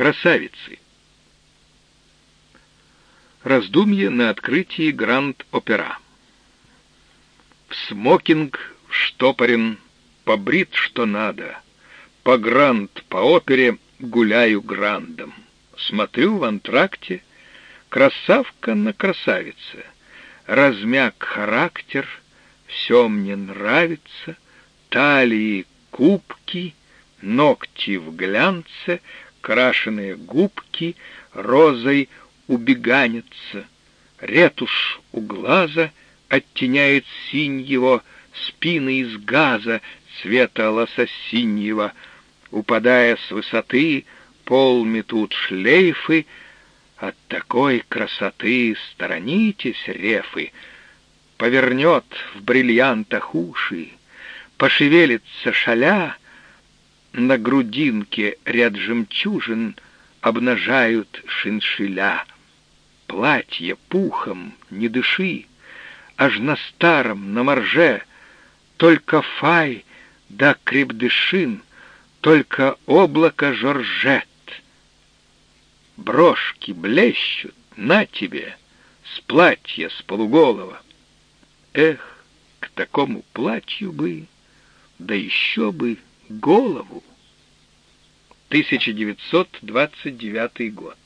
Красавицы. Раздумье на открытии Гранд-Опера. В смокинг штопорен, побрит что надо. По Гранд, по опере гуляю грандом. Смотрю в антракте, красавка на красавице. Размяк характер, все мне нравится, талии кубки, ногти в глянце, крашеные губки розой убеганятся. Ретушь у глаза оттеняет синь его, спины из газа цвета лососиньего. Упадая с высоты, пол метут шлейфы, от такой красоты сторонитесь, рефы. Повернет в бриллиантах уши, пошевелится шаля, на грудинке ряд жемчужин обнажают шиншиля — платье пухом, не дыши, аж на старом, на морже, только фай да крепдышин, только облако жоржет. Брошки блещут, на тебе, с платья, с полуголова. Эх, к такому платью бы, да еще бы голову. 1929 год.